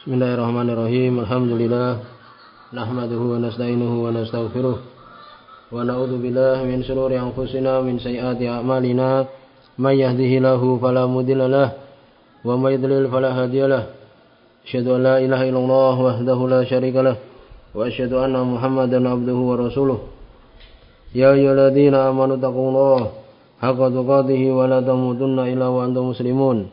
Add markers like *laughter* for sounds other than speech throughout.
Bismillahirrahmanirrahim. Alhamdulillah nahmaduhu wa nasta'inuhu wa nastaghfiruh wa na'udzu billahi min shururi anfusina min sayyiati a'malina may yahdihillahu fala mudilla lahu wa may yudlil fala hadiya lahu. Asyhadu an la ilaha illallah wahdahu la syarika lahu wa asyhadu anna Muhammadan abduhu wa rasuluh. Ya ayyuhalladzina amanu taqullaha haqqa tuqatih wa la tamutunna illa wa antum muslimun.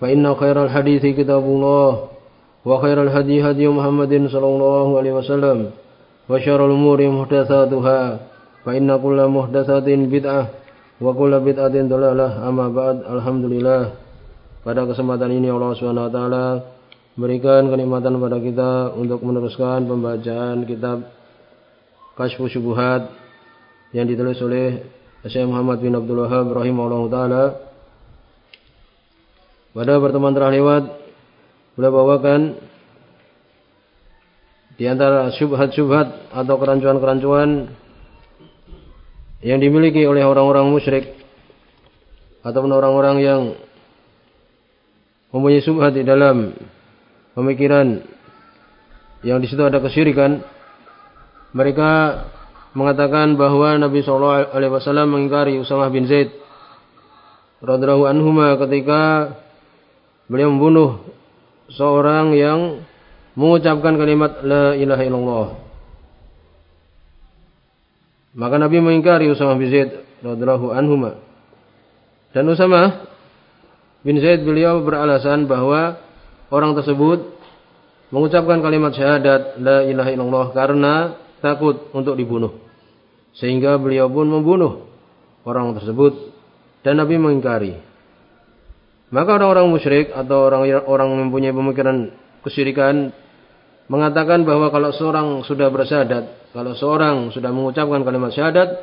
فإن خير الحديث كتاب الله وخير الهدي هدي محمد صلى الله عليه وسلم وشر الأمور محدثاتها فإن كل محدثات بدعة وكل بدعة ضلالة أما بعد الحمد لله pada kesempatan ini Allah Subhanahu wa taala berikan kenikmatan pada kita untuk meneruskan pembacaan kitab Kashfu Syubuhat yang ditulis oleh Syekh Muhammad bin Abdul Wahab rahimahullah taala pada pertemuan terakhir lewat beliau bawakan di antara syubhat-syubhat atau kerancuan-kerancuan yang dimiliki oleh orang-orang musyrik ataupun orang-orang yang mempunyai syubhat di dalam pemikiran yang di situ ada kesyirikan mereka mengatakan bahwa Nabi Shallallahu Alaihi Wasallam mengingkari Usamah bin Zaid radhiallahu anhuma ketika beliau membunuh seorang yang mengucapkan kalimat la ilaha illallah. Maka Nabi mengingkari Usama bin Zaid radhiyallahu anhuma. Dan Usama bin Zaid beliau beralasan bahwa orang tersebut mengucapkan kalimat syahadat la ilaha illallah karena takut untuk dibunuh. Sehingga beliau pun membunuh orang tersebut dan Nabi mengingkari. Maka orang-orang musyrik atau orang-orang yang mempunyai pemikiran kesyirikan mengatakan bahwa kalau seorang sudah bersyahadat, kalau seorang sudah mengucapkan kalimat syahadat,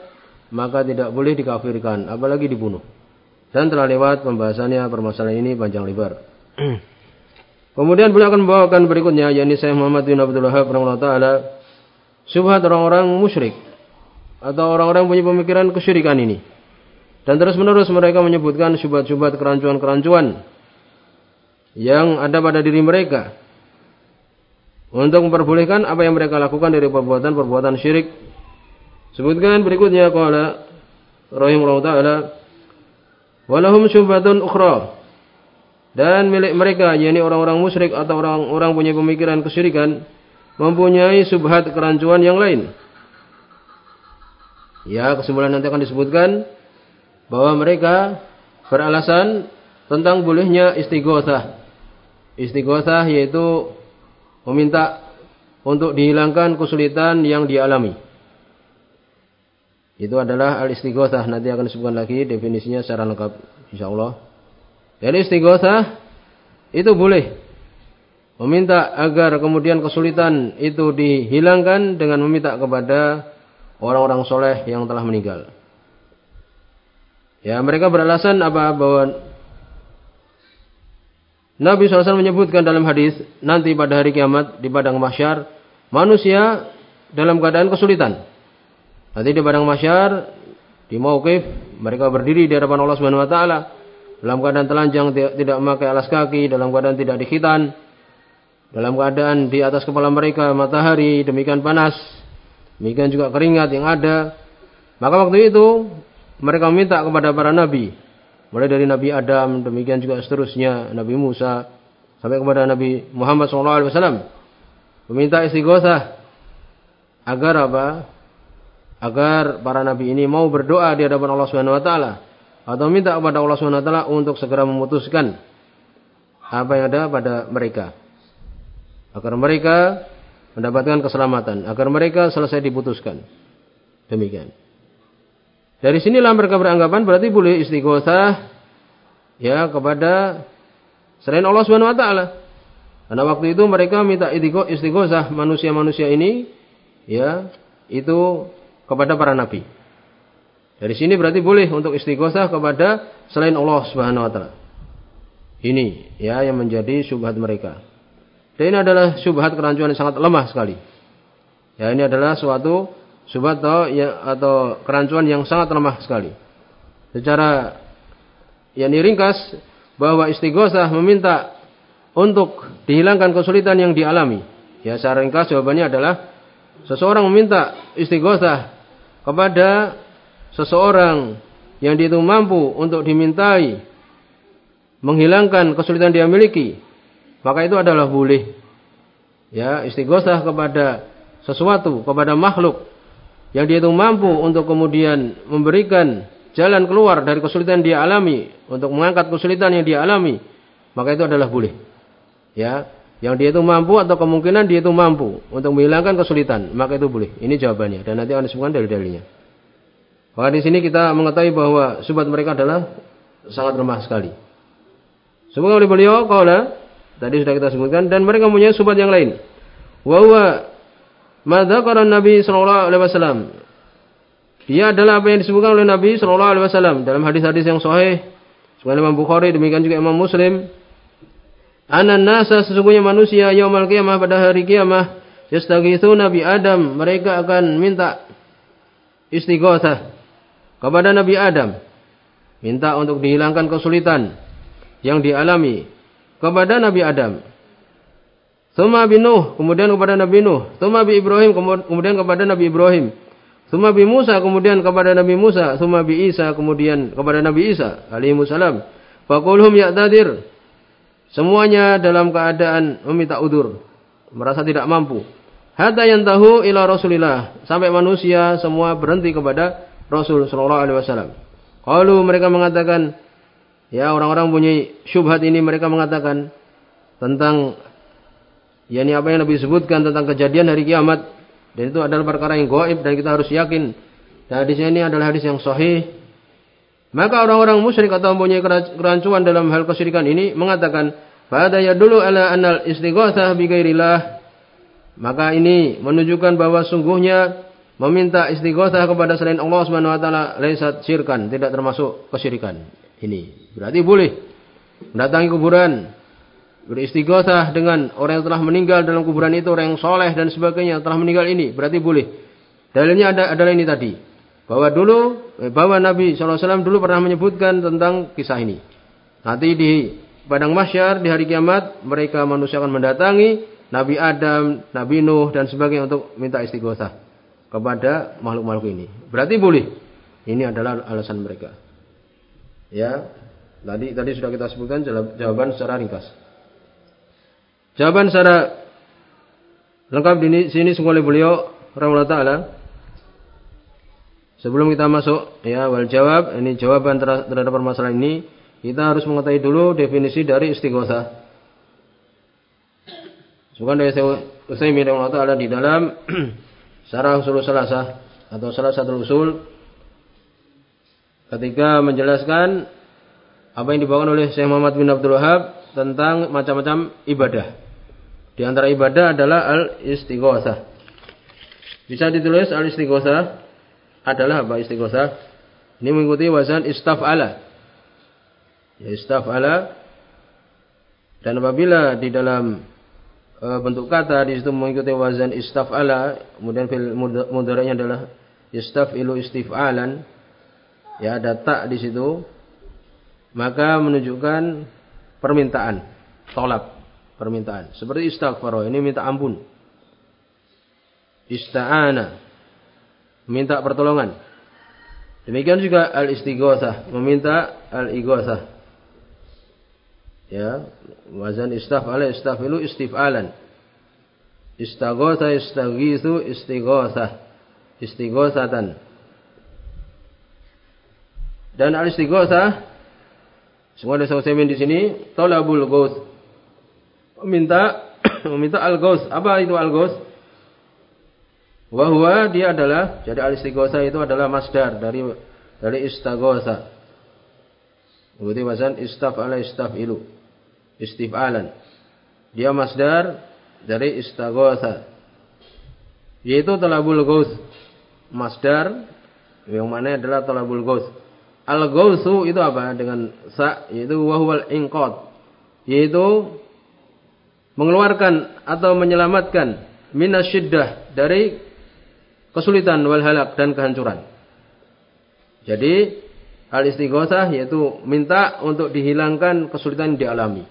maka tidak boleh dikafirkan, apalagi dibunuh. Dan telah lewat pembahasannya permasalahan ini panjang lebar. *clears throat* Kemudian beliau akan membawakan berikutnya, yakni Syekh Muhammad bin Abdul Wahab taala subhat orang-orang musyrik atau orang-orang punya pemikiran kesyirikan ini. Dan terus menerus mereka menyebutkan syubhat-syubhat kerancuan-kerancuan yang ada pada diri mereka untuk memperbolehkan apa yang mereka lakukan dari perbuatan-perbuatan syirik. Sebutkan berikutnya qala rahimahullah taala walahum syubhatun ukhra dan milik mereka yakni orang-orang musyrik atau orang-orang punya pemikiran kesyirikan mempunyai subhat kerancuan yang lain. Ya, kesimpulan nanti akan disebutkan bahwa mereka beralasan tentang bolehnya istighosah. Istighosah yaitu meminta untuk dihilangkan kesulitan yang dialami. Itu adalah al-istighosah. Nanti akan disebutkan lagi definisinya secara lengkap insyaallah. Jadi istighosah itu boleh meminta agar kemudian kesulitan itu dihilangkan dengan meminta kepada orang-orang soleh yang telah meninggal. Ya, mereka beralasan apa bahwa Nabi SAW menyebutkan dalam hadis nanti pada hari kiamat di padang mahsyar manusia dalam keadaan kesulitan. Nanti di padang mahsyar di mauqif mereka berdiri di hadapan Allah Subhanahu wa taala dalam keadaan telanjang tidak memakai alas kaki, dalam keadaan tidak dikhitan, dalam keadaan di atas kepala mereka matahari demikian panas, demikian juga keringat yang ada. Maka waktu itu mereka meminta kepada para nabi. Mulai dari Nabi Adam, demikian juga seterusnya Nabi Musa sampai kepada Nabi Muhammad SAW. Meminta istighosah agar apa? Agar para nabi ini mau berdoa di hadapan Allah Subhanahu wa taala atau minta kepada Allah Subhanahu wa taala untuk segera memutuskan apa yang ada pada mereka. Agar mereka mendapatkan keselamatan, agar mereka selesai diputuskan. Demikian. Dari sinilah mereka beranggapan berarti boleh istighosah ya kepada selain Allah Subhanahu wa taala. Karena waktu itu mereka minta istighosah manusia-manusia ini ya itu kepada para nabi. Dari sini berarti boleh untuk istighosah kepada selain Allah Subhanahu wa taala. Ini ya yang menjadi syubhat mereka. Dan ini adalah syubhat kerancuan yang sangat lemah sekali. Ya ini adalah suatu syubhat atau ya, atau kerancuan yang sangat lemah sekali. Secara yang diringkas bahwa istighosah meminta untuk dihilangkan kesulitan yang dialami. Ya secara ringkas jawabannya adalah seseorang meminta istighosah kepada seseorang yang dia itu mampu untuk dimintai menghilangkan kesulitan dia miliki, maka itu adalah boleh. Ya, istighosah kepada sesuatu, kepada makhluk yang dia itu mampu untuk kemudian memberikan jalan keluar dari kesulitan yang dia alami, untuk mengangkat kesulitan yang dia alami, maka itu adalah boleh. Ya yang dia itu mampu atau kemungkinan dia itu mampu untuk menghilangkan kesulitan maka itu boleh. Ini jawabannya. Dan nanti akan disebutkan dalil-dalilnya. Maka di sini kita mengetahui bahwa subat mereka adalah sangat lemah sekali. Sebutkan oleh beliau kaulah tadi sudah kita sebutkan dan mereka mempunyai subat yang lain. Wa madzakara Nabi sallallahu alaihi wasallam. Dia adalah apa yang disebutkan oleh Nabi sallallahu alaihi wasallam dalam hadis-hadis yang sahih. Sebagaimana Imam Bukhari demikian juga Imam Muslim. Anan nasa sesungguhnya manusia yaumal kiamah pada hari kiamah yastaghitsuna Nabi Adam. Mereka akan minta istighatsah kepada Nabi Adam. Minta untuk dihilangkan kesulitan yang dialami kepada Nabi Adam Thumma bi Nuh, kemudian kepada Nabi Nuh. Thumma bi Ibrahim, kemudian kepada Nabi Ibrahim. Thumma bi Musa, kemudian kepada Nabi Musa. Thumma bi Isa, kemudian kepada Nabi Isa. Alaihi salam. Fakulhum ya'tadir. Semuanya dalam keadaan meminta udur. Merasa tidak mampu. Hatta yang tahu ila Rasulillah. Sampai manusia semua berhenti kepada Rasul Sallallahu Wasallam. Kalau mereka mengatakan, ya orang-orang punya syubhat ini mereka mengatakan tentang yakni apa yang Nabi sebutkan tentang kejadian hari kiamat dan itu adalah perkara yang gaib dan kita harus yakin. Dan hadis ini adalah hadis yang sahih maka orang-orang musyrik atau mempunyai kerancuan dalam hal kesyirikan ini mengatakan, "Pada ya dulu ala anal istighatsah bi ghairillah." Maka ini menunjukkan bahwa sungguhnya meminta istighatsah kepada selain Allah Subhanahu wa taala laisat syirkan, tidak termasuk kesyirikan. Ini berarti boleh mendatangi kuburan, beristighatsah dengan orang yang telah meninggal dalam kuburan itu, orang yang soleh dan sebagainya telah meninggal ini, berarti boleh. Dalilnya ada adalah ini tadi bahwa dulu eh, bahwa Nabi SAW dulu pernah menyebutkan tentang kisah ini. Nanti di padang masyar di hari kiamat mereka manusia akan mendatangi Nabi Adam, Nabi Nuh dan sebagainya untuk minta istighosah kepada makhluk-makhluk ini. Berarti boleh. Ini adalah alasan mereka. Ya, tadi tadi sudah kita sebutkan jawaban secara ringkas. Jawaban secara lengkap di sini semua oleh beliau rahimahullah taala Sebelum kita masuk ya wal jawab, ini jawaban terhadap permasalahan ini, kita harus mengetahui dulu definisi dari istighosa. Bukan dari Utsaimin Allah Taala di dalam *clears throat* Syarah Usul Salasah atau salah satu usul ketika menjelaskan apa yang dibawakan oleh Syekh Muhammad bin Abdul Wahab tentang macam-macam ibadah. Di antara ibadah adalah al-istighosa. Bisa ditulis al-istighosa adalah apa istighosah? Ini mengikuti wazan istaf'ala. Ya istaf'ala dan apabila di dalam e, bentuk kata di situ mengikuti wazan istaf'ala, kemudian fil mudharanya adalah istaf'ilu istif'alan. Ya ada tak di situ. Maka menunjukkan permintaan, tolak permintaan. Seperti istighfar, ini minta ampun. Ista'ana, meminta pertolongan. Demikian juga al-istighotsah, meminta al-ighotsah. Ya, wazan istafala istafilu istifalan. Istaghotha istaghithu istighotsah. Istighotsatan. Dan al-istighotsah semua ada Utsaimin di sini talabul ghaus. Meminta *coughs* meminta al-ghaus. Apa itu al-ghaus? Wahwa dia adalah jadi al istighosa itu adalah masdar dari dari istaghosa. Berarti wazan istaf ala istafilu. Istifalan. Dia masdar dari istaghatha. Yaitu talabul ghaus. Masdar yang mana adalah talabul ghaus. Al ghausu itu apa? Dengan sa yaitu wahwal inqad. Yaitu mengeluarkan atau menyelamatkan minasyiddah dari kesulitan wal halak dan kehancuran. Jadi al istighosah yaitu minta untuk dihilangkan kesulitan yang dialami.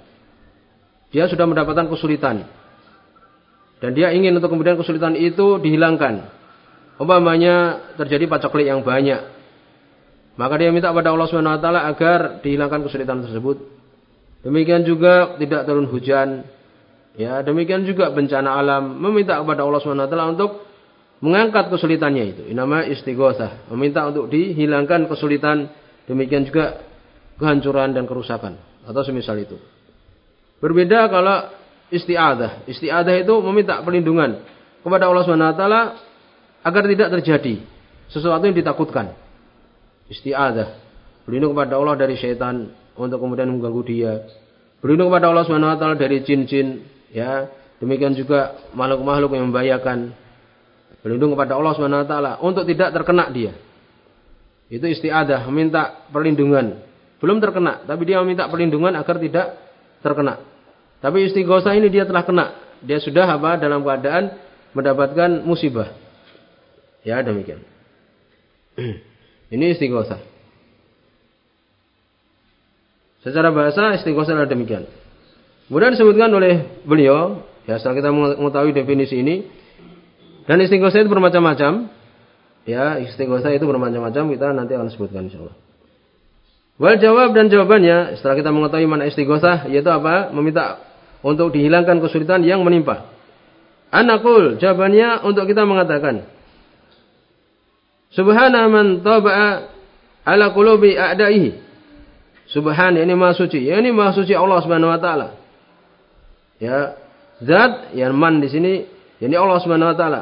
Dia sudah mendapatkan kesulitan. Dan dia ingin untuk kemudian kesulitan itu dihilangkan. Umpamanya terjadi pacaklik yang banyak. Maka dia minta kepada Allah Subhanahu wa taala agar dihilangkan kesulitan tersebut. Demikian juga tidak turun hujan. Ya, demikian juga bencana alam meminta kepada Allah Subhanahu wa taala untuk mengangkat kesulitannya itu. Nama istighosah, meminta untuk dihilangkan kesulitan, demikian juga kehancuran dan kerusakan atau semisal itu. Berbeda kalau istiadah. Istiadah itu meminta perlindungan kepada Allah Subhanahu wa taala agar tidak terjadi sesuatu yang ditakutkan. Istiadah, berlindung kepada Allah dari syaitan untuk kemudian mengganggu dia. Berlindung kepada Allah Subhanahu wa taala dari jin-jin, ya. Demikian juga makhluk-makhluk yang membahayakan Berlindung kepada Allah Subhanahu wa taala untuk tidak terkena dia. Itu istiadah, meminta perlindungan. Belum terkena, tapi dia meminta perlindungan agar tidak terkena. Tapi istighosa ini dia telah kena. Dia sudah apa dalam keadaan mendapatkan musibah. Ya, demikian. *clears throat* ini istighosa. Secara bahasa istighosa adalah demikian. Kemudian disebutkan oleh beliau, ya setelah kita mengetahui definisi ini, dan istighosa itu bermacam-macam. Ya, istighosa itu bermacam-macam. Kita nanti akan sebutkan insyaallah. Wal jawab dan jawabannya setelah kita mengetahui mana istighosa yaitu apa? Meminta untuk dihilangkan kesulitan yang menimpa. Anakul jawabannya untuk kita mengatakan Subhana man taba'a ala qulubi a'daihi. Subhan ini maha suci. Ya, ini maha suci Allah Subhanahu wa taala. Ya, zat yang man di sini ini Allah Subhanahu wa taala.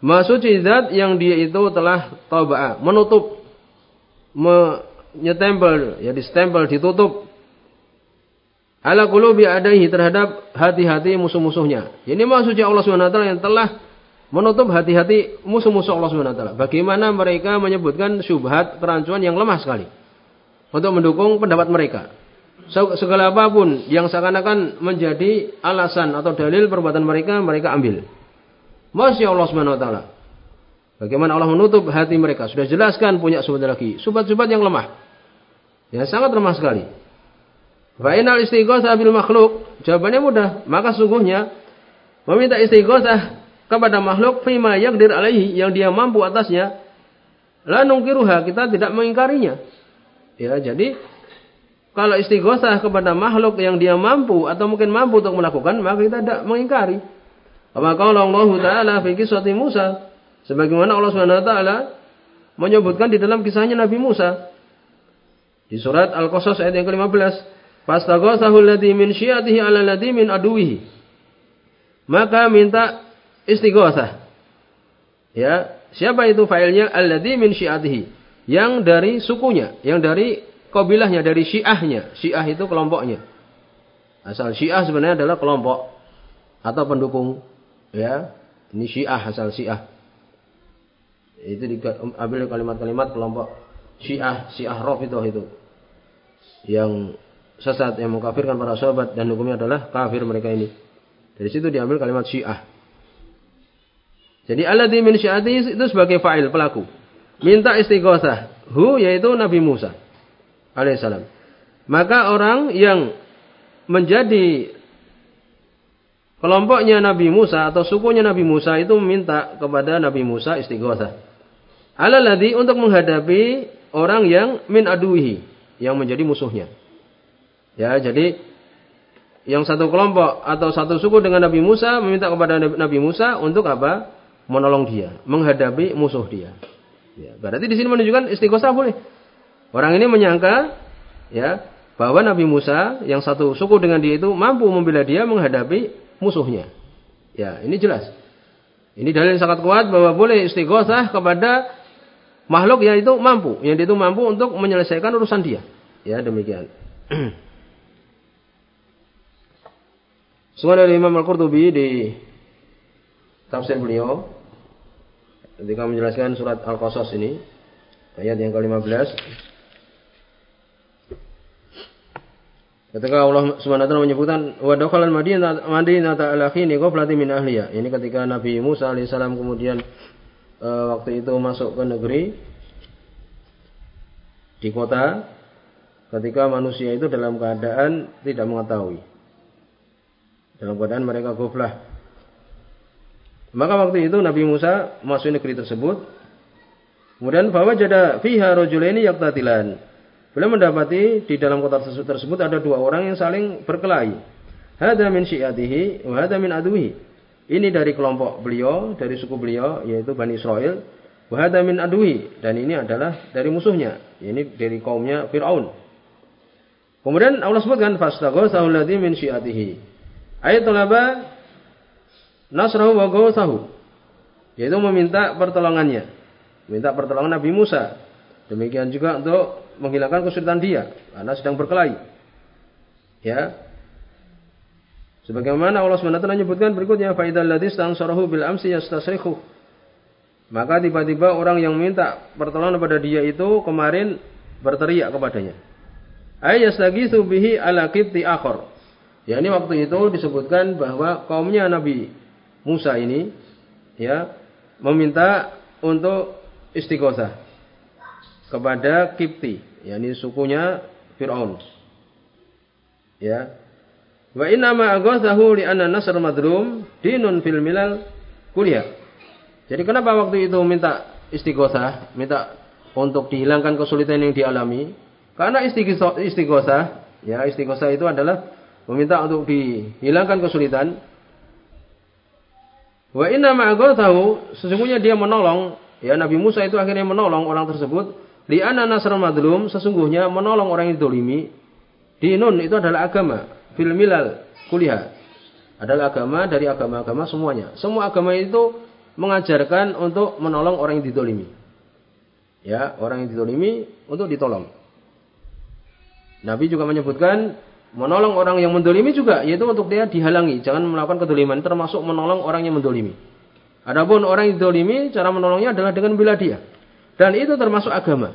Maha suci zat yang dia itu telah taubah, menutup menyetempel, ya distempel, ditutup ala qulubi adaihi terhadap hati-hati musuh-musuhnya. Ini maha suci Allah Subhanahu wa taala yang telah menutup hati-hati musuh-musuh Allah Subhanahu wa taala. Bagaimana mereka menyebutkan syubhat kerancuan yang lemah sekali untuk mendukung pendapat mereka. Segala apa pun yang seakan-akan menjadi alasan atau dalil perbuatan mereka, mereka ambil. Masya Allah Subhanahu wa taala. Bagaimana Allah menutup hati mereka? Sudah jelaskan punya subat lagi. Subat-subat yang lemah. Ya, sangat lemah sekali. Fa'inal istighosah bil makhluk. Jawabannya mudah. Maka sungguhnya meminta istighosah kepada makhluk fima yakdir alaihi yang dia mampu atasnya. La nungkiruha, kita tidak mengingkarinya. Ya, jadi kalau istighosah kepada makhluk yang dia mampu atau mungkin mampu untuk melakukan, maka kita tidak mengingkari. Maka Allah Taala fi kisah Musa, sebagaimana Allah Subhanahu wa taala menyebutkan di dalam kisahnya Nabi Musa. Di surat Al-Qasas ayat yang ke-15, "Fastaghasahu alladhi min syi'atihi 'ala alladhi min aduwihi." Maka minta istighosah. Ya, siapa itu failnya? Alladhi min syi'atihi. Yang dari sukunya, yang dari kabilahnya dari syiahnya. Syiah itu kelompoknya. Asal syiah sebenarnya adalah kelompok atau pendukung. Ya, ini syiah asal syiah. Itu diambil kalimat-kalimat kelompok syiah, syiah Rafidhah itu. Yang sesat yang mengkafirkan para sahabat dan hukumnya adalah kafir mereka ini. Dari situ diambil kalimat syiah. Jadi alladzi min itu sebagai fa'il pelaku. Minta istighosah. Hu yaitu Nabi Musa alaihissalam. Maka orang yang menjadi kelompoknya Nabi Musa atau sukunya Nabi Musa itu meminta kepada Nabi Musa istighosah. Alaladi untuk menghadapi orang yang min aduhi yang menjadi musuhnya. Ya, jadi yang satu kelompok atau satu suku dengan Nabi Musa meminta kepada Nabi Musa untuk apa? Menolong dia, menghadapi musuh dia. Ya, berarti di sini menunjukkan istighosah boleh. Orang ini menyangka ya bahwa Nabi Musa yang satu suku dengan dia itu mampu membela dia menghadapi musuhnya. Ya, ini jelas. Ini dalil yang sangat kuat bahwa boleh istighosah kepada makhluk yang itu mampu, yang itu mampu untuk menyelesaikan urusan dia. Ya, demikian. *clears throat* Semua dari Imam Al-Qurtubi di tafsir beliau ketika menjelaskan surat Al-Qasas ini ayat yang ke-15 Ketika Allah Subhanahu wa taala menyebutkan wa dakhala Madinah Madinah ala khini ghaflatin min ahliya. Ini ketika Nabi Musa alaihissalam kemudian e, waktu itu masuk ke negeri di kota ketika manusia itu dalam keadaan tidak mengetahui. Dalam keadaan mereka ghaflah. Maka waktu itu Nabi Musa masuk negeri tersebut. Kemudian bahwa jada fiha rajulaini yaqtatilan. Beliau mendapati di dalam kota tersebut ada dua orang yang saling berkelahi. Hada min syiatihi wa hada min aduhi. Ini dari kelompok beliau, dari suku beliau yaitu Bani Israel. Wa hada min aduhi dan ini adalah dari musuhnya. Ini dari kaumnya Firaun. Kemudian Allah sebutkan fastaghatsahu alladzi min syiatihi. Ayat talaba nasrahu wa ghawsahu. Yaitu meminta pertolongannya. Minta pertolongan Nabi Musa. Demikian juga untuk menghilangkan kesulitan dia karena sedang berkelahi. Ya. Sebagaimana Allah SWT menyebutkan berikutnya faidal ladis tansarahu bil amsi yastasrihu. Maka tiba-tiba orang yang minta pertolongan kepada dia itu kemarin berteriak kepadanya. Ayastaghitsu bihi ala qibti akhar. Ya ini waktu itu disebutkan bahwa kaumnya Nabi Musa ini ya meminta untuk istighosah kepada Kipti, yakni sukunya Firaun. Ya. Wa inna ma aghathahu li anna nasr madrum dinun fil milal kuliah. Jadi kenapa waktu itu minta istighosah, minta untuk dihilangkan kesulitan yang dialami? Karena istighosah, ya istighosah itu adalah meminta untuk dihilangkan kesulitan. Wa inna ma aghathahu sesungguhnya dia menolong ya Nabi Musa itu akhirnya menolong orang tersebut Li'anna nasr madlum sesungguhnya menolong orang yang dolimi. Dinun itu adalah agama. Fil milal kuliah. Adalah agama dari agama-agama semuanya. Semua agama itu mengajarkan untuk menolong orang yang didolimi. Ya, orang yang didolimi untuk ditolong. Nabi juga menyebutkan menolong orang yang mendolimi juga, yaitu untuk dia dihalangi, jangan melakukan kedoliman, termasuk menolong orang yang mendolimi. Adapun orang yang didolimi, cara menolongnya adalah dengan bila dia. Dan itu termasuk agama.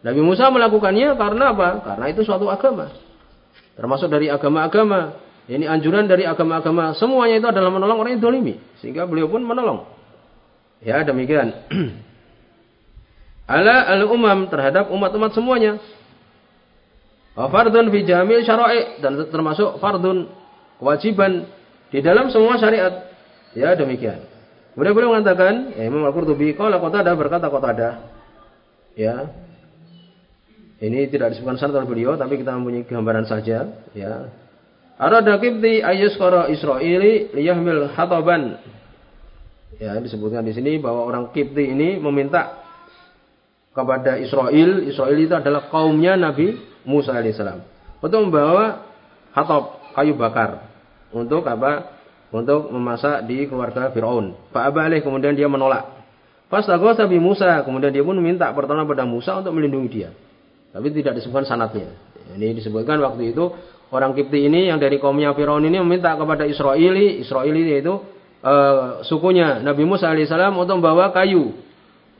Nabi Musa melakukannya karena apa? Karena itu suatu agama. Termasuk dari agama-agama. Ini anjuran dari agama-agama. Semuanya itu adalah menolong orang yang dolimi. Sehingga beliau pun menolong. Ya demikian. *clears throat* Ala al-umam terhadap umat-umat semuanya. Fardun fi jamil syara'i. Dan termasuk fardun. Kewajiban. Di dalam semua syariat. Ya demikian. Kemudian beliau mengatakan, ya Imam Al-Qurtubi, kalau kota ada berkata kota ada. Ya. Ini tidak disebutkan sanad oleh beliau, tapi kita mempunyai gambaran saja, ya. Arada kibti ayyuskara Israili liyahmil hataban. Ya, disebutkan di sini bahwa orang Kipti ini meminta kepada Israel, Israel itu adalah kaumnya Nabi Musa alaihissalam, untuk membawa hatab kayu bakar untuk apa? untuk memasak di keluarga Fir'aun. Pak Abalih kemudian dia menolak. Fastaghosa bi Musa, kemudian dia pun meminta pertolongan pada Musa untuk melindungi dia. Tapi tidak disebutkan sanatnya. Ini disebutkan waktu itu orang Kipti ini yang dari kaumnya Firaun ini meminta kepada Israeli, Israeli yaitu uh, sukunya Nabi Musa alaihissalam untuk membawa kayu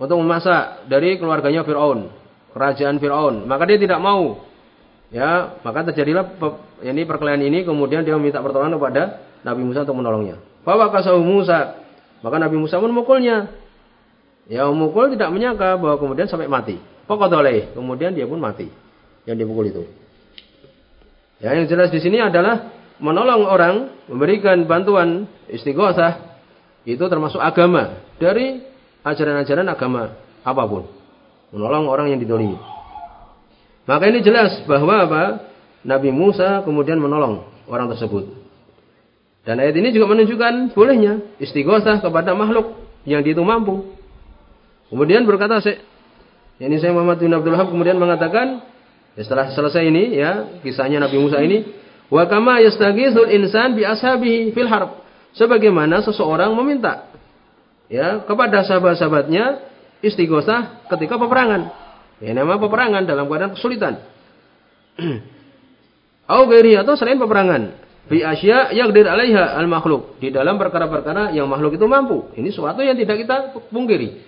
untuk memasak dari keluarganya Firaun, kerajaan Firaun. Maka dia tidak mau. Ya, maka terjadilah ini perkelahian ini kemudian dia meminta pertolongan kepada Nabi Musa untuk menolongnya. Bahwa kasahu Musa. Maka Nabi Musa pun memukulnya. Ya memukul tidak menyangka bahwa kemudian sampai mati. Pokoknya kemudian dia pun mati. Yang dipukul itu. Ya yang jelas di sini adalah menolong orang, memberikan bantuan istighosah itu termasuk agama dari ajaran-ajaran agama apa pun. Menolong orang yang didolimi. Maka ini jelas bahwa apa? Nabi Musa kemudian menolong orang tersebut. Dan ayat ini juga menunjukkan bolehnya istighosah kepada makhluk yang itu mampu. Kemudian berkata ini saya Muhammad bin Abdul Wahab kemudian mengatakan ya setelah selesai ini ya kisahnya Nabi Musa ini wa kama yastaghithul insan bi ashabihi fil harb sebagaimana seseorang meminta ya kepada sahabat-sahabatnya istighosah ketika peperangan. Ya nama peperangan dalam keadaan kesulitan. *clears throat* Au atau selain peperangan. fi asya yaqdir 'alaiha al makhluk di dalam perkara-perkara yang makhluk itu mampu. Ini suatu yang tidak kita pungkiri.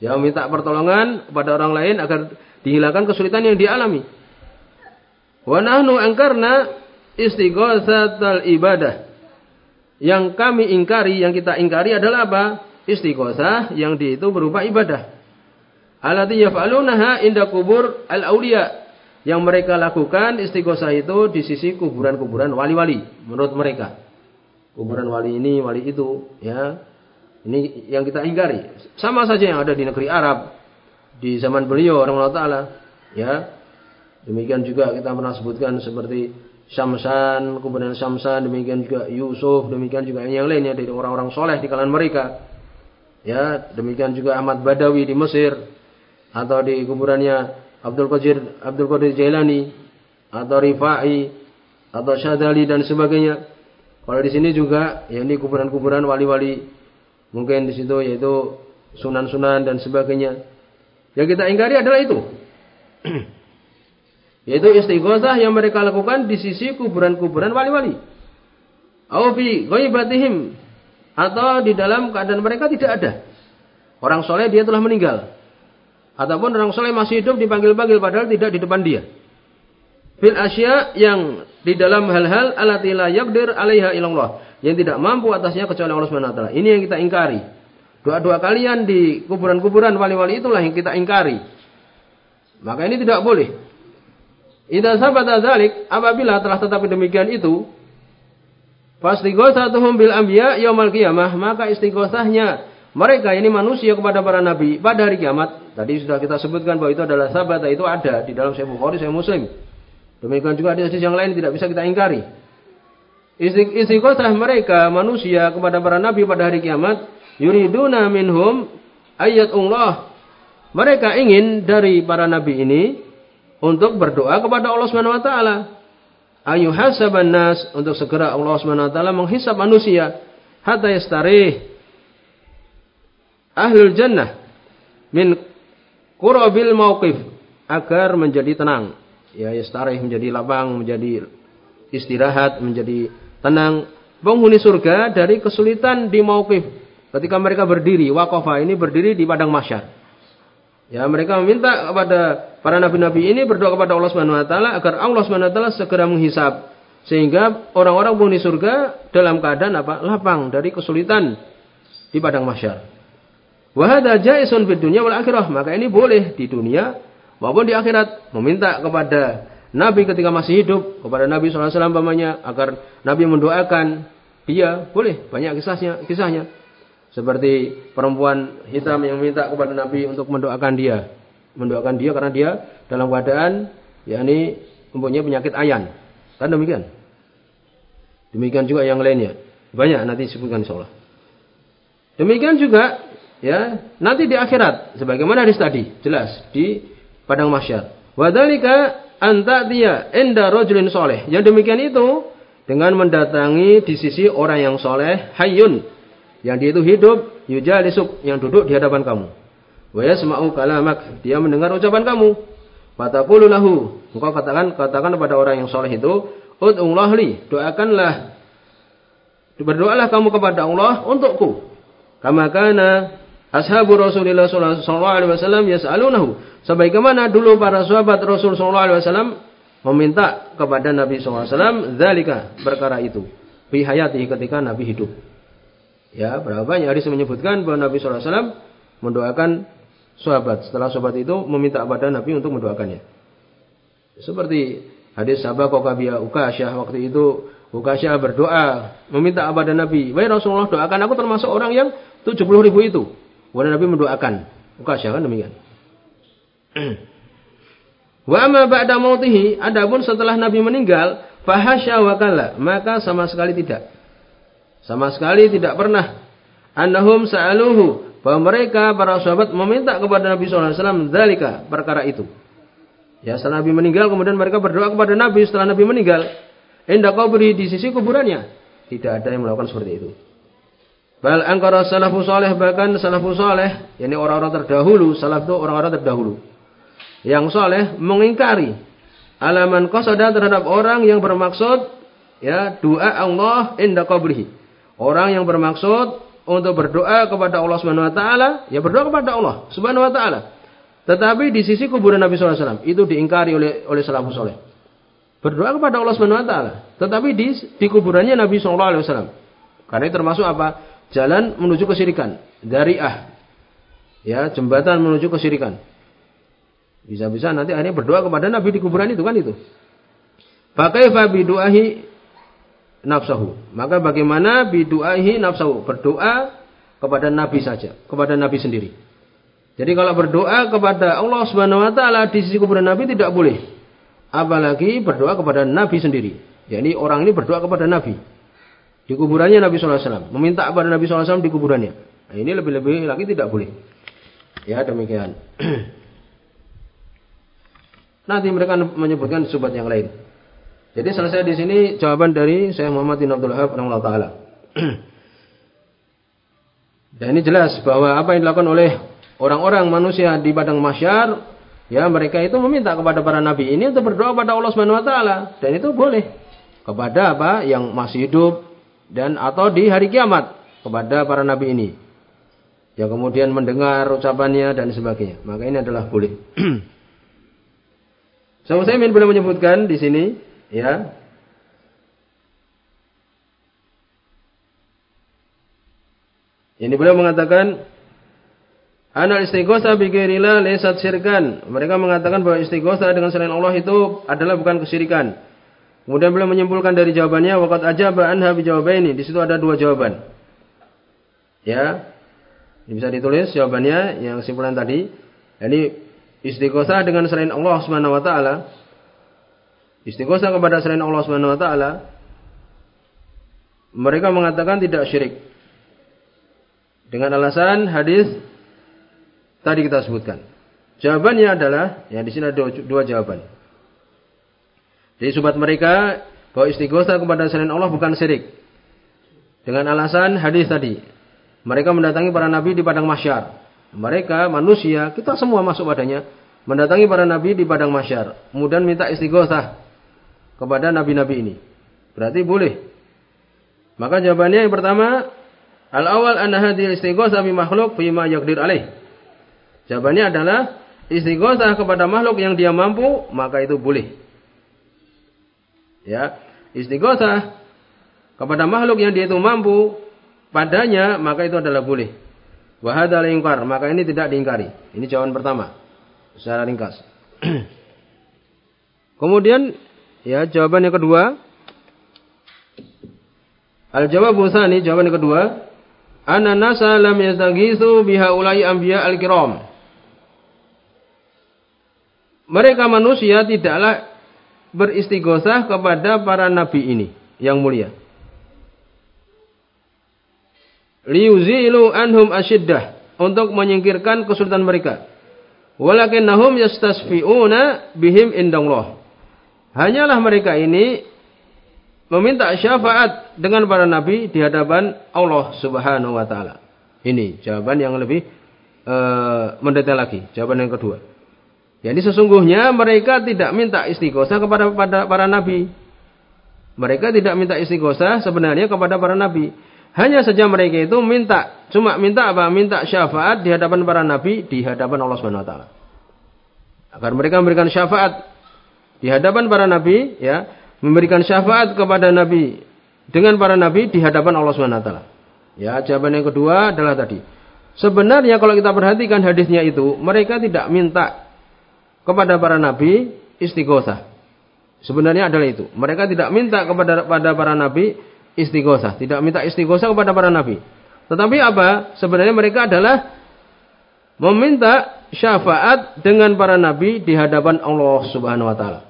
Ya minta pertolongan kepada orang lain agar dihilangkan kesulitan yang dialami. Wa nahnu angkarna istighatsatal ibadah. Yang kami ingkari, yang kita ingkari adalah apa? Istighosah yang di itu berupa ibadah. Alati yaf'alunaha inda kubur al-auliya. Yang mereka lakukan istighosah itu di sisi kuburan-kuburan wali-wali menurut mereka. Kuburan wali ini, wali itu, ya. Ini yang kita ingkari. Sama saja yang ada di negeri Arab di zaman beliau orang Allah taala, ya. Demikian juga kita pernah sebutkan seperti Syamsan, kemudian Syamsan, demikian juga Yusuf, demikian juga yang lainnya dari orang-orang soleh di kalangan mereka. Ya, demikian juga Ahmad Badawi di Mesir atau di kuburannya Abdul Qadir Abdul Qadir Jailani atau Rifai atau Syadali dan sebagainya. Kalau di sini juga ya ini kuburan-kuburan wali-wali mungkin di situ yaitu sunan-sunan dan sebagainya. Yang kita ingkari adalah itu. *clears throat* Yaitu istighosah yang mereka lakukan di sisi kuburan-kuburan wali-wali. Aufi ghaibatihim atau di dalam keadaan mereka tidak ada. Orang soleh dia telah meninggal. Ataupun orang soleh masih hidup dipanggil-panggil padahal tidak di depan dia. Fil asya yang di dalam hal-hal alati la yaqdir alaiha ilallah. Yang tidak mampu atasnya kecuali Allah wa Ini yang kita ingkari. Doa-doa kalian di kuburan-kuburan wali-wali itulah yang kita ingkari. Maka ini tidak boleh. Idza sabata dzalik, apabila telah tetapi demikian itu, fastighosatuhum bil anbiya yaumal qiyamah, maka istighosahnya mereka ini manusia kepada para nabi pada hari kiamat. Tadi sudah kita sebutkan bahwa itu adalah sahabat itu ada di dalam Sahih Bukhari, Sahih Muslim. Demikian juga ada hadis yang lain tidak bisa kita ingkari. Istighosah mereka manusia kepada para nabi pada hari kiamat, yuriduna minhum ayat Allah. Mereka ingin dari para nabi ini untuk berdoa kepada Allah Subhanahu wa taala. Ayu hasaban nas untuk segera Allah Subhanahu wa taala menghisap manusia hatta yastarih ahlul jannah min qurabil mauqif agar menjadi tenang. Ya yastarih menjadi lapang, menjadi istirahat, menjadi tenang. Penghuni surga dari kesulitan di mauqif ketika mereka berdiri, waqafa ini berdiri di padang mahsyar. Ya, mereka meminta kepada para nabi-nabi ini berdoa kepada Allah Subhanahu wa taala agar Allah Subhanahu wa taala segera menghisap sehingga orang-orang penghuni surga dalam keadaan apa? lapang dari kesulitan di padang mahsyar. Wa hadza jaisun fid dunya wal akhirah. Maka ini boleh di dunia maupun di akhirat meminta kepada Nabi ketika masih hidup kepada Nabi SAW pamannya agar Nabi mendoakan dia boleh banyak kisahnya kisahnya seperti perempuan hitam yang minta kepada Nabi untuk mendoakan dia. Mendoakan dia karena dia dalam keadaan yakni mempunyai penyakit ayan. Kan demikian. Demikian juga yang lainnya. Banyak nanti disebutkan insyaallah. Demikian juga ya, nanti di akhirat sebagaimana hadis tadi jelas di padang mahsyar. Wadzalika anta dia enda rajulin soleh. Yang demikian itu dengan mendatangi di sisi orang yang soleh, hayyun yang dia itu hidup, yujalisuk yang duduk di hadapan kamu. Wa yasma'u kalamak, dia mendengar ucapan kamu. Fataqulu lahu, engkau katakan katakan kepada orang yang soleh itu, ud'ullah li, doakanlah berdoalah kamu kepada Allah untukku. Kama kana ashabu Rasulullah sallallahu alaihi wasallam yas'alunahu. Sebagaimana dulu para sahabat Rasul sallallahu alaihi wasallam meminta kepada Nabi sallallahu alaihi wasallam zalika perkara itu fi hayatihi ketika Nabi hidup. Ya, berapa banyak hadis menyebutkan bahwa Nabi SAW mendoakan sahabat. Setelah sahabat itu meminta kepada Nabi untuk mendoakannya. Seperti hadis sahabat Kokabia Ukasyah waktu itu Ukasyah berdoa meminta kepada Nabi, "Wahai Rasulullah, doakan aku termasuk orang yang 70 ribu itu." Kemudian Nabi mendoakan. Ukasyah kan demikian. Wa amma ba'da mautihi, adapun setelah Nabi meninggal, fahasya wa maka sama sekali tidak. Sama sekali tidak pernah. Annahum sa'aluhu. Bahwa mereka, para sahabat meminta kepada Nabi SAW. Dalika, perkara itu. Ya setelah Nabi meninggal kemudian mereka berdoa kepada Nabi setelah Nabi meninggal. Indah kau beri di sisi kuburannya. Tidak ada yang melakukan seperti itu. Bal angkara salafu soleh bahkan salafu soleh. Yani orang-orang terdahulu. Salaf itu orang-orang terdahulu. Yang soleh mengingkari. Alaman qasada terhadap orang yang bermaksud ya doa Allah inda qabrihi. Orang yang bermaksud untuk berdoa kepada Allah Subhanahu wa taala, ya berdoa kepada Allah Subhanahu wa taala. Tetapi di sisi kuburan Nabi SAW itu diingkari oleh oleh salafus soleh. Berdoa kepada Allah Subhanahu wa taala, tetapi di di kuburannya Nabi SAW. Karena itu termasuk apa? Jalan menuju kesirikan, dari ah. Ya, jembatan menuju kesirikan. Bisa-bisa nanti akhirnya berdoa kepada Nabi di kuburan itu kan itu. Pakai biduahi nafsahu. Maka bagaimana biduahi nafsahu? Berdoa kepada Nabi saja, kepada Nabi sendiri. Jadi kalau berdoa kepada Allah Subhanahu wa taala di sisi kuburan Nabi tidak boleh. Apalagi berdoa kepada Nabi sendiri. Jadi orang ini berdoa kepada Nabi. Di kuburannya Nabi SAW. Meminta kepada Nabi SAW di kuburannya. Nah, ini lebih-lebih lagi tidak boleh. Ya demikian. *clears throat* Nanti mereka menyebutkan subat yang lain. Jadi selesai di sini jawaban dari Syekh Muhammad bin Abdul Wahab taala. *clears throat* Dan ini jelas bahwa apa yang dilakukan oleh orang-orang manusia di padang masyar, ya mereka itu meminta kepada para nabi ini untuk berdoa pada Allah Subhanahu wa taala dan itu boleh kepada apa yang masih hidup dan atau di hari kiamat kepada para nabi ini. Yang kemudian mendengar ucapannya dan sebagainya. Maka ini adalah boleh. *clears throat* Saya boleh menyebutkan di sini, ya. Ini beliau mengatakan Anak istighosa bighairila lesat syirkan. Mereka mengatakan bahwa istighosa dengan selain Allah itu adalah bukan kesyirikan. Kemudian beliau menyimpulkan dari jawabannya waqad ajaba anha ini. Di situ ada dua jawaban. Ya. Ini bisa ditulis jawabannya yang simpulan tadi. Jadi istighosa dengan selain Allah Subhanahu wa taala. Istighosa kepada selain Allah Subhanahu wa taala mereka mengatakan tidak syirik. Dengan alasan hadis tadi kita sebutkan. Jawabannya adalah, ya di sini ada dua jawaban. Jadi sobat mereka bahwa istighosa kepada selain Allah bukan syirik. Dengan alasan hadis tadi. Mereka mendatangi para nabi di padang masyar. Mereka manusia, kita semua masuk padanya. Mendatangi para nabi di padang masyar. Kemudian minta istighosa kepada nabi-nabi ini. Berarti boleh. Maka jawabannya yang pertama, al-awal anna hadhil istighosa bi makhluk fi ma yaqdir alaih. Jawabannya adalah istighosah kepada makhluk yang dia mampu, maka itu boleh. Ya, istighosah kepada makhluk yang dia itu mampu padanya, maka itu adalah boleh. Wahada ingkar, maka ini tidak diingkari. Ini jawaban pertama. Secara ringkas. *clears throat* Kemudian ya jawaban yang kedua Al jawab ini jawaban yang kedua Ana nasa lam yastaghiitsu biha ulai anbiya al-kiram mereka manusia tidaklah beristighosah kepada para nabi ini yang mulia. Liuzilu anhum asyiddah untuk menyingkirkan kesulitan mereka. Walakinnahum yastasfi'una bihim indallah. Hanyalah mereka ini meminta syafaat dengan para nabi di hadapan Allah Subhanahu wa taala. Ini jawaban yang lebih uh, mendetail lagi, jawaban yang kedua. Jadi sesungguhnya mereka tidak minta istighosah kepada pada para nabi. Mereka tidak minta istighosah sebenarnya kepada para nabi. Hanya saja mereka itu minta, cuma minta apa? Minta syafaat di hadapan para nabi, di hadapan Allah Subhanahu wa taala. Agar mereka memberikan syafaat di hadapan para nabi, ya, memberikan syafaat kepada nabi dengan para nabi di hadapan Allah Subhanahu wa taala. Ya, jawaban yang kedua adalah tadi. Sebenarnya kalau kita perhatikan hadisnya itu, mereka tidak minta kepada para nabi istighosah. Sebenarnya adalah itu. Mereka tidak minta kepada pada para nabi istighosah, tidak minta istighosah kepada para nabi. Tetapi apa? Sebenarnya mereka adalah meminta syafaat dengan para nabi di hadapan Allah Subhanahu wa taala.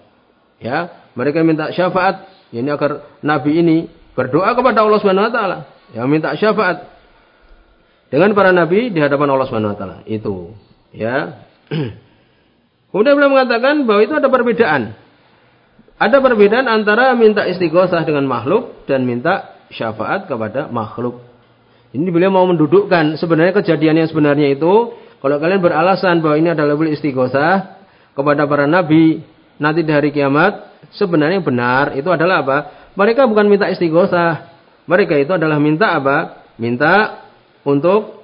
Ya, mereka minta syafaat ini agar nabi ini berdoa kepada Allah Subhanahu wa taala. Ya, minta syafaat dengan para nabi di hadapan Allah Subhanahu wa taala. Itu, ya. *clears throat* Kemudian beliau mengatakan bahwa itu ada perbedaan. Ada perbedaan antara minta istighosah dengan makhluk dan minta syafaat kepada makhluk. Ini beliau mau mendudukkan sebenarnya kejadian yang sebenarnya itu kalau kalian beralasan bahwa ini adalah boleh istighosah kepada para nabi nanti di hari kiamat sebenarnya benar itu adalah apa? Mereka bukan minta istighosah. Mereka itu adalah minta apa? Minta untuk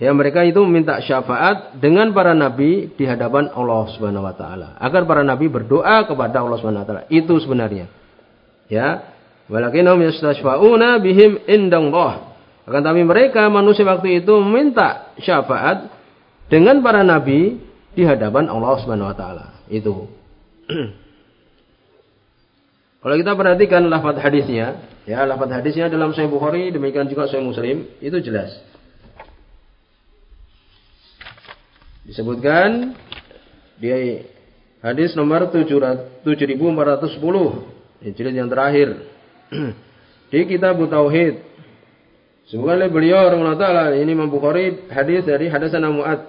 ya mereka itu minta syafaat dengan para nabi di hadapan Allah Subhanahu wa taala. Agar para nabi berdoa kepada Allah Subhanahu wa taala. Itu sebenarnya. Ya. Walakinahum yastashfa'una bihim indallah. Akan tapi mereka manusia waktu itu meminta syafaat dengan para nabi di hadapan Allah Subhanahu wa taala. Itu. *clears throat* Kalau kita perhatikan lafaz hadisnya, ya lafaz hadisnya dalam Sahih Bukhari, demikian juga Sahih Muslim, itu jelas. Disebutkan di hadis nomor 7410, jilid yang terakhir. *clears throat* di kitab Tauhid. Semoga beliau orang Taala ini Bukhari hadis dari hadasana Muad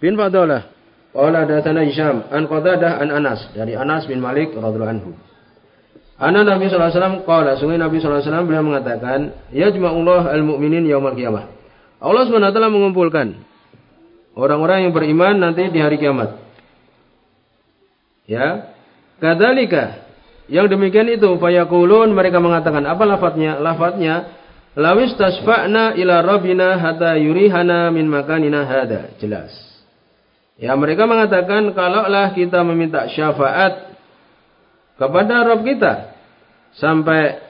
bin Fadalah. Qala hadatsana Hisham an Qatadah an Anas dari Anas bin Malik radhiyallahu anhu. Ana Nabi wasallam qala, sungguh Nabi wasallam beliau mengatakan, yajma'ullah al-mu'minin yaumal qiyamah. Allah SWT mengumpulkan orang-orang yang beriman nanti di hari kiamat. Ya. Kadzalika yang demikian itu fayaqulun mereka mengatakan apa lafadznya? Lafadznya lawis tasfa'na ila rabbina hatta yurihana min makanina hada. Jelas. Ya mereka mengatakan kalaulah kita meminta syafaat kepada Rob kita sampai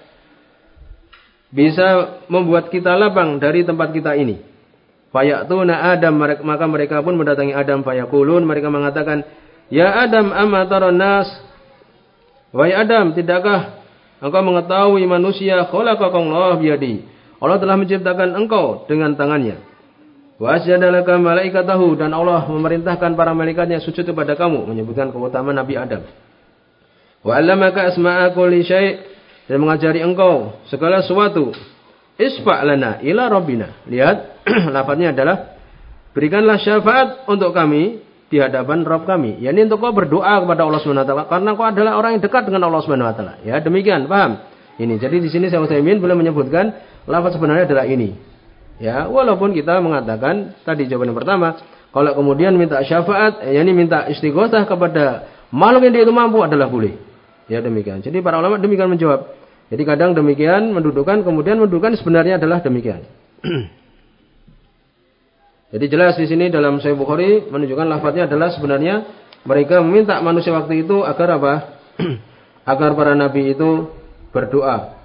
bisa membuat kita lapang dari tempat kita ini. Fayatuna Adam maka mereka pun mendatangi Adam fayakulun mereka mengatakan Ya Adam amataron nas Wahai Adam tidakkah engkau mengetahui manusia khalaqakallah biyadi Allah telah menciptakan engkau dengan tangannya Wa asjadalaka malaikatahu dan Allah memerintahkan para malaikatnya sujud kepada kamu menyebutkan keutamaan Nabi Adam Wa 'allamaka asma'a kulli syai' dan mengajari engkau segala sesuatu. Isfa' lana ila rabbina. Lihat, *clears throat* lafadznya adalah berikanlah syafaat untuk kami di hadapan Rabb kami. Ya ini untuk kau berdoa kepada Allah Subhanahu wa taala karena kau adalah orang yang dekat dengan Allah Subhanahu wa taala. Ya, demikian, paham? Ini. Jadi di sini saya Utsaimin boleh menyebutkan lafaz sebenarnya adalah ini. Ya, walaupun kita mengatakan tadi jawaban yang pertama, kalau kemudian minta syafaat, ya ini minta istighosah kepada makhluk yang dia itu mampu adalah boleh. Ya demikian. Jadi para ulama demikian menjawab. Jadi kadang demikian mendudukan, kemudian mendudukan sebenarnya adalah demikian. *clears throat* Jadi jelas di sini dalam Sahih Bukhari menunjukkan lafadznya adalah sebenarnya mereka meminta manusia waktu itu agar apa? *clears throat* agar para nabi itu berdoa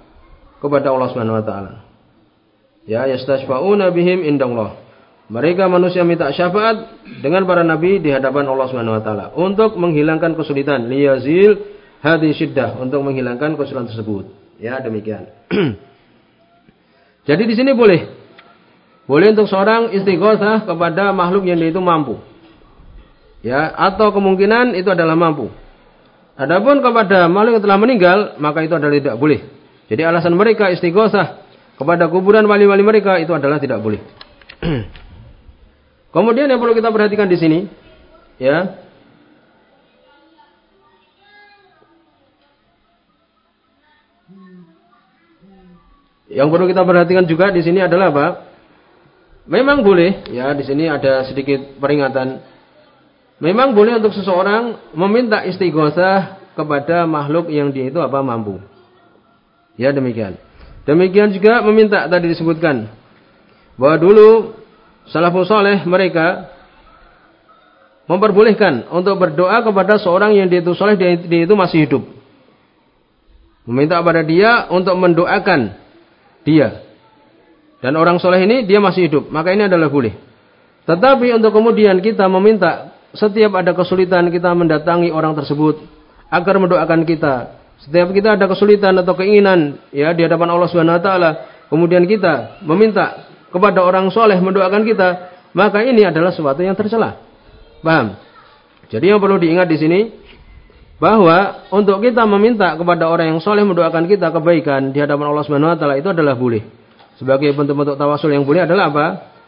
kepada Allah Subhanahu wa taala. Ya yastashfa'una bihim indallah. Mereka manusia minta syafaat dengan para nabi di hadapan Allah Subhanahu wa taala untuk menghilangkan kesulitan liyazil hadis syiddah untuk menghilangkan kesulitan tersebut. Ya, demikian. *clears throat* Jadi di sini boleh. Boleh untuk seorang istighosah kepada makhluk yang dia itu mampu. Ya, atau kemungkinan itu adalah mampu. Adapun kepada makhluk yang telah meninggal, maka itu adalah tidak boleh. Jadi alasan mereka istighosah kepada kuburan wali-wali mereka itu adalah tidak boleh. *clears throat* Kemudian yang perlu kita perhatikan di sini, ya, Yang perlu kita perhatikan juga di sini adalah apa? Memang boleh, ya di sini ada sedikit peringatan. Memang boleh untuk seseorang meminta istighosah kepada makhluk yang dia itu apa mampu. Ya demikian. Demikian juga meminta tadi disebutkan bahwa dulu salafus soleh mereka memperbolehkan untuk berdoa kepada seorang yang dia itu soleh dia, dia itu masih hidup. Meminta kepada dia untuk mendoakan dia. Dan orang soleh ini dia masih hidup, maka ini adalah boleh. Tetapi untuk kemudian kita meminta setiap ada kesulitan kita mendatangi orang tersebut agar mendoakan kita. Setiap kita ada kesulitan atau keinginan ya di hadapan Allah Subhanahu wa taala, kemudian kita meminta kepada orang soleh mendoakan kita, maka ini adalah sesuatu yang tercela. Paham? Jadi yang perlu diingat di sini bahwa untuk kita meminta kepada orang yang soleh mendoakan kita kebaikan di hadapan Allah Subhanahu Wa Taala itu adalah boleh. Sebagai bentuk-bentuk tawasul yang boleh adalah apa?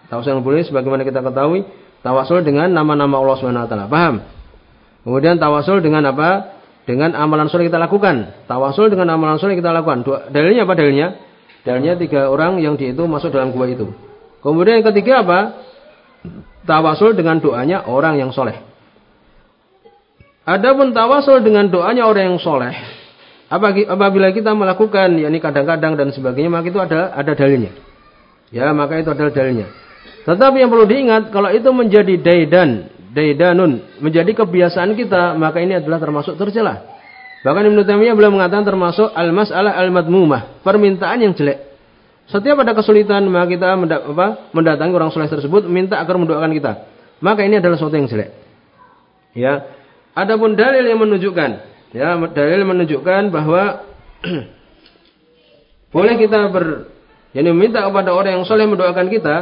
Tawasul yang boleh sebagaimana kita ketahui tawasul dengan nama-nama Allah Subhanahu Wa Taala. Paham? Kemudian tawasul dengan apa? Dengan amalan soleh kita lakukan. Tawasul dengan amalan soleh kita lakukan. dalilnya apa dalilnya? Dalilnya tiga orang yang di itu masuk dalam gua itu. Kemudian yang ketiga apa? Tawasul dengan doanya orang yang soleh. Adapun tawasul dengan doanya orang yang soleh, Apabila kita melakukan yakni kadang-kadang dan sebagainya maka itu ada ada dalilnya. Ya, maka itu adalah dalilnya. Tetapi yang perlu diingat kalau itu menjadi daidan, daidanun, menjadi kebiasaan kita, maka ini adalah termasuk tercela. Bahkan Ibnu Taimiyah belum mengatakan termasuk al-mas'alah al-madmumah, permintaan yang jelek. Setiap ada kesulitan maka kita mendatangi orang soleh tersebut minta agar mendoakan kita. Maka ini adalah sesuatu yang jelek. Ya. Adapun dalil yang menunjukkan, ya, dalil menunjukkan bahwa *clears throat* boleh kita ber yang meminta kepada orang yang soleh mendoakan kita,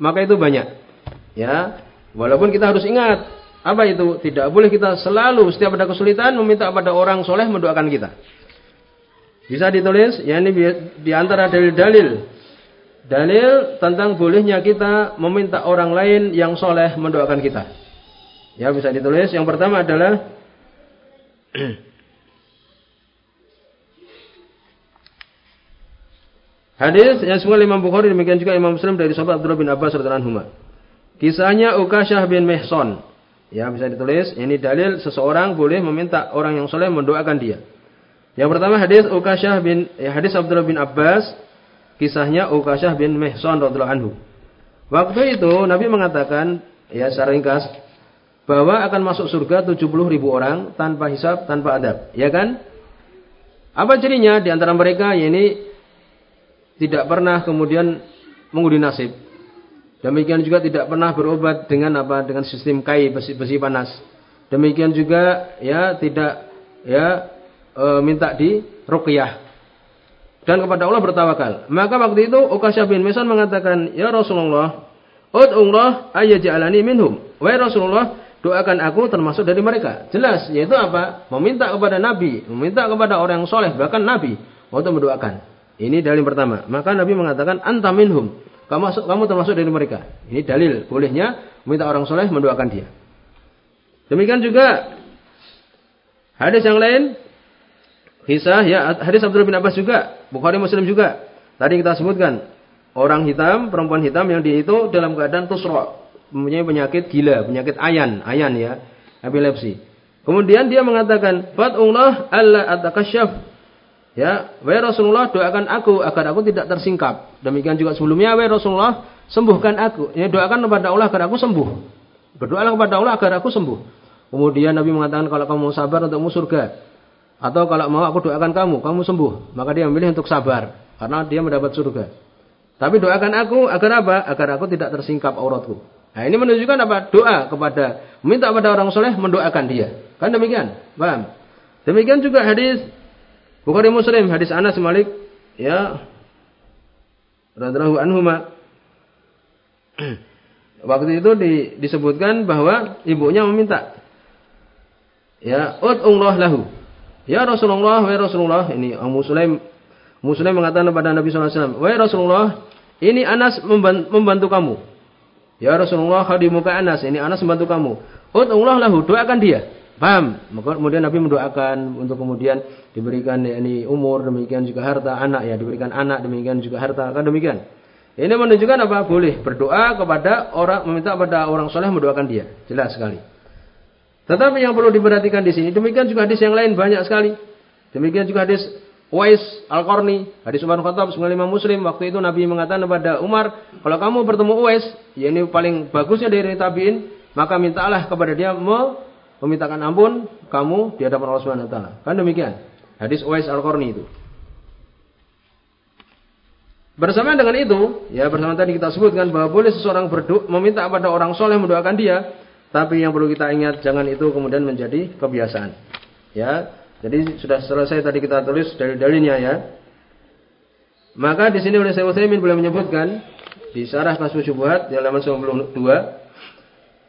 maka itu banyak. Ya, walaupun kita harus ingat apa itu tidak boleh kita selalu setiap ada kesulitan meminta kepada orang soleh mendoakan kita. Bisa ditulis, ya ini di antara dalil-dalil. Dalil tentang bolehnya kita meminta orang lain yang soleh mendoakan kita. Ya bisa ditulis. Yang pertama adalah Hadis yang semua Imam Bukhari demikian juga Imam Muslim dari sahabat Abdullah bin Abbas radhiyallahu anhu. Kisahnya Ukasyah bin Mehson. Ya bisa ditulis. Ini dalil seseorang boleh meminta orang yang soleh mendoakan dia. Yang pertama hadis Ukasyah bin ya, hadis Abdullah bin Abbas kisahnya Ukasyah bin Mihsan radhiyallahu anhu. Waktu itu Nabi mengatakan ya secara ringkas bahwa akan masuk surga 70 ribu orang tanpa hisab, tanpa adab, ya kan? Apa cirinya di antara mereka ini tidak pernah kemudian mengundi nasib. Demikian juga tidak pernah berobat dengan apa dengan sistem kai besi, besi panas. Demikian juga ya tidak ya e, minta di ruqyah dan kepada Allah bertawakal. Maka waktu itu Ukasyah bin Mesan mengatakan, "Ya Rasulullah, ud'ullah ayyaj'alani minhum." Wahai Rasulullah, doakan aku termasuk dari mereka. Jelas, yaitu apa? Meminta kepada Nabi, meminta kepada orang yang soleh, bahkan Nabi untuk mendoakan. Ini dalil pertama. Maka Nabi mengatakan, "Anta minhum." Kamu, kamu termasuk dari mereka. Ini dalil bolehnya meminta orang soleh mendoakan dia. Demikian juga hadis yang lain Kisah ya hadis Abdullah bin Abbas juga, Bukhari Muslim juga. Tadi kita sebutkan orang hitam, perempuan hitam yang dia itu dalam keadaan tusra, mempunyai penyakit gila, penyakit ayan, ayan ya, epilepsi. Kemudian dia mengatakan, "Fatullah alla atakasyaf." Ya, wahai Rasulullah doakan aku agar aku tidak tersingkap. Demikian juga sebelumnya, wahai Rasulullah sembuhkan aku. Ya, doakan kepada Allah agar aku sembuh. Berdoalah kepada Allah agar aku sembuh. Kemudian Nabi mengatakan kalau kamu sabar untukmu surga. Atau kalau mau aku doakan kamu, kamu sembuh. Maka dia memilih untuk sabar. Karena dia mendapat surga. Tapi doakan aku agar apa? Agar aku tidak tersingkap auratku. Nah ini menunjukkan apa? Doa kepada, minta kepada orang soleh mendoakan dia. Kan demikian? Paham? Demikian juga hadis Bukhari Muslim, hadis Anas Malik. Ya. Radhiallahu anhuma. *clears throat* Waktu itu di, disebutkan bahwa ibunya meminta. Ya, ud'ullah lahu. Ya Rasulullah, wahai Rasulullah, ini Muslim Muslim mengatakan kepada Nabi SAW, wahai Rasulullah, ini Anas membantu kamu. Ya Rasulullah, muka Anas, ini Anas membantu kamu. Allah lahu, doakan dia. Paham? Maka kemudian Nabi mendoakan untuk kemudian diberikan ini umur, demikian juga harta anak ya, diberikan anak, demikian juga harta, kan demikian. Ini menunjukkan apa? Boleh berdoa kepada orang, meminta kepada orang soleh mendoakan dia. Jelas sekali. Tetapi yang perlu diperhatikan di sini, demikian juga hadis yang lain banyak sekali. Demikian juga hadis Wais Al-Qarni, hadis Umar Khattab, lima Muslim, waktu itu Nabi mengatakan kepada Umar, kalau kamu bertemu Uwais, ya ini paling bagusnya dari tabiin, maka mintalah kepada dia memintakan ampun kamu di hadapan Allah Subhanahu taala. Kan demikian. Hadis Uwais Al-Qarni itu. Bersama dengan itu, ya bersama tadi kita sebutkan bahwa boleh seseorang berdoa meminta kepada orang soleh mendoakan dia, tapi yang perlu kita ingat jangan itu kemudian menjadi kebiasaan. Ya. Jadi sudah selesai tadi kita tulis dari dalilnya ya. Maka di sini oleh Syekh Utsaimin boleh menyebutkan di Syarah Kasus Syubhat di halaman 92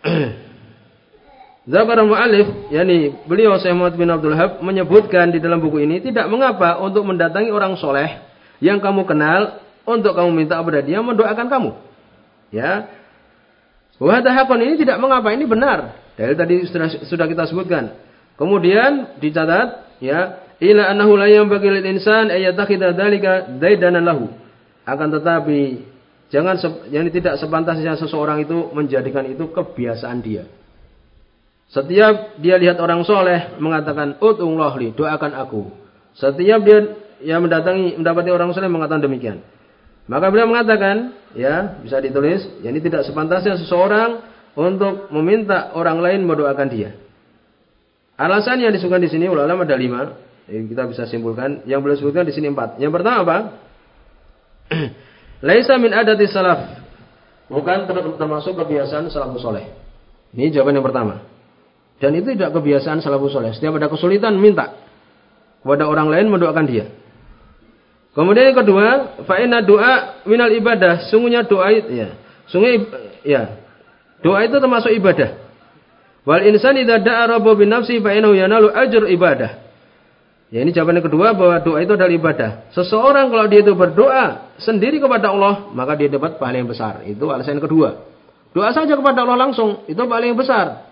*clears throat* Zakar mu'alif, yakni beliau Syekh Muhammad bin Abdul Hab menyebutkan di dalam buku ini tidak mengapa untuk mendatangi orang soleh yang kamu kenal untuk kamu minta kepada dia mendoakan kamu. Ya, Wahadahakon ini tidak mengapa, ini benar. Dari tadi sudah, sudah kita sebutkan. Kemudian dicatat ya, ila annahu la yanbaghi lil insan ayatakhidha dzalika daidanan lahu. Akan tetapi jangan yang tidak sepantasnya seseorang itu menjadikan itu kebiasaan dia. Setiap dia lihat orang soleh mengatakan utunglah li doakan aku. Setiap dia yang mendatangi mendapati orang soleh mengatakan demikian. Maka beliau mengatakan, ya bisa ditulis, ya ini tidak sepantasnya seseorang untuk meminta orang lain mendoakan dia. Alasan yang disebutkan di sini ulama ada lima, yang kita bisa simpulkan. Yang beliau sebutkan di sini empat. Yang pertama apa? *clears throat* Laisa min adati salaf. Bukan termasuk kebiasaan salafus soleh. Ini jawaban yang pertama. Dan itu tidak kebiasaan salafus soleh. Setiap ada kesulitan minta kepada orang lain mendoakan dia. Kemudian yang kedua, fa'ina doa minal ibadah. Sungguhnya doa itu ya. Sungguh ya. Doa itu termasuk ibadah. Wal insan idza da'a rabbu bin nafsi fa innahu yanalu ajr ibadah. Ya ini jawaban yang kedua bahwa doa itu adalah ibadah. Seseorang kalau dia itu berdoa sendiri kepada Allah, maka dia dapat pahala yang besar. Itu alasan kedua. Doa saja kepada Allah langsung, itu pahala yang besar.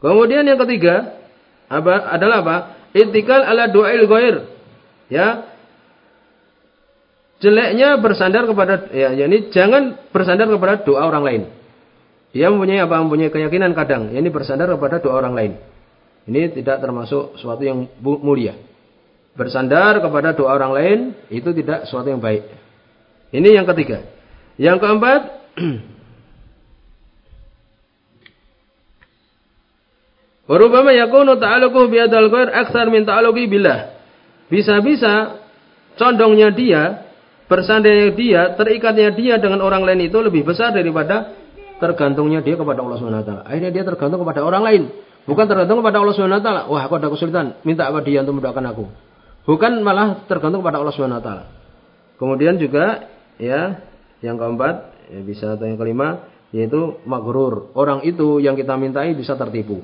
Kemudian yang ketiga apa, adalah apa? Intikal ala doail ghair. Ya. Jeleknya bersandar kepada ya, ini jangan bersandar kepada doa orang lain. Dia mempunyai apa? Mempunyai keyakinan kadang, ini bersandar kepada doa orang lain. Ini tidak termasuk suatu yang mulia. Bersandar kepada doa orang lain itu tidak suatu yang baik. Ini yang ketiga. Yang keempat, *clears throat* Warubama yakunu ta'aluquhu biadal ghair aksar min ta'aluqi billah. Bisa-bisa condongnya dia, bersandarnya dia, terikatnya dia dengan orang lain itu lebih besar daripada tergantungnya dia kepada Allah Subhanahu wa taala. Akhirnya dia tergantung kepada orang lain, bukan tergantung kepada Allah Subhanahu wa taala. Wah, aku ada kesulitan, minta apa dia untuk mendoakan aku. Bukan malah tergantung kepada Allah Subhanahu wa taala. Kemudian juga ya, yang keempat, ya bisa atau yang kelima yaitu magrur. Orang itu yang kita mintai bisa tertipu.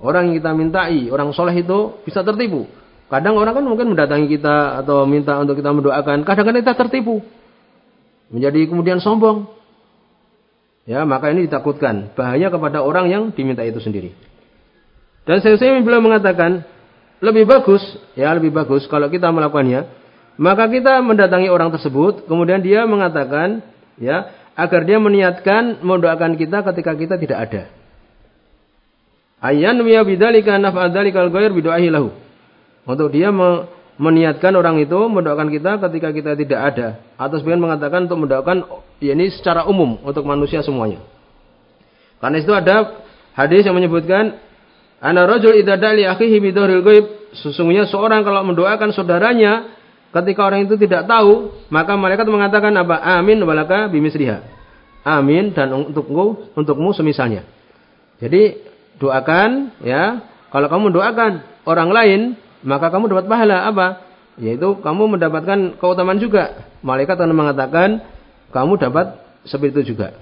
Orang yang kita mintai, orang soleh itu bisa tertipu. Kadang orang kan mungkin mendatangi kita atau minta untuk kita mendoakan. Kadang-kadang kita tertipu. Menjadi kemudian sombong. Ya, maka ini ditakutkan. Bahaya kepada orang yang diminta itu sendiri. Dan saya belum mengatakan, lebih bagus, ya lebih bagus kalau kita melakukannya. Maka kita mendatangi orang tersebut, kemudian dia mengatakan, ya, agar dia meniatkan mendoakan kita ketika kita tidak ada. Ayan miya bidzalika naf'al dzalikal ghair bidu'ahi lahu. Untuk dia meniatkan orang itu mendoakan kita ketika kita tidak ada. Atau sebagian mengatakan untuk mendoakan ya ini secara umum untuk manusia semuanya. Karena itu ada hadis yang menyebutkan ana rajul idza dali akhihi bidhuril ghaib sesungguhnya seorang kalau mendoakan saudaranya ketika orang itu tidak tahu maka malaikat mengatakan apa amin walaka bimisriha amin dan untukmu untukmu semisalnya jadi doakan ya. Kalau kamu doakan orang lain, maka kamu dapat pahala apa? Yaitu kamu mendapatkan keutamaan juga. Malaikat akan mengatakan kamu dapat seperti itu juga.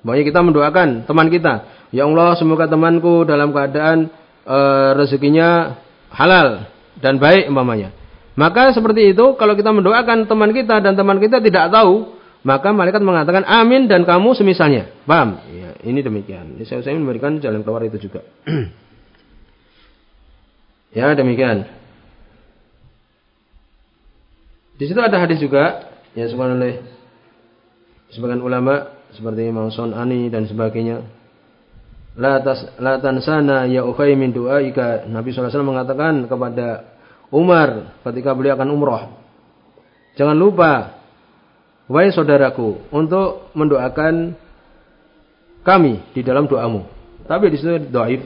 Makanya kita mendoakan teman kita, ya Allah semoga temanku dalam keadaan e, rezekinya halal dan baik umpamanya. Maka seperti itu kalau kita mendoakan teman kita dan teman kita tidak tahu, maka malaikat mengatakan amin dan kamu semisalnya. Paham? Ya, ini demikian. Saya, saya memberikan jalan keluar itu juga. *clears throat* ya, demikian. Di situ ada hadis juga yang disebutkan oleh sebagian ulama seperti Imam Sunani dan sebagainya. La tas tansana ya ukhay min du'aika. Nabi SAW mengatakan kepada Umar ketika beliau akan umroh. Jangan lupa Wahai saudaraku, untuk mendoakan kami di dalam doamu. Tapi di situ doaif.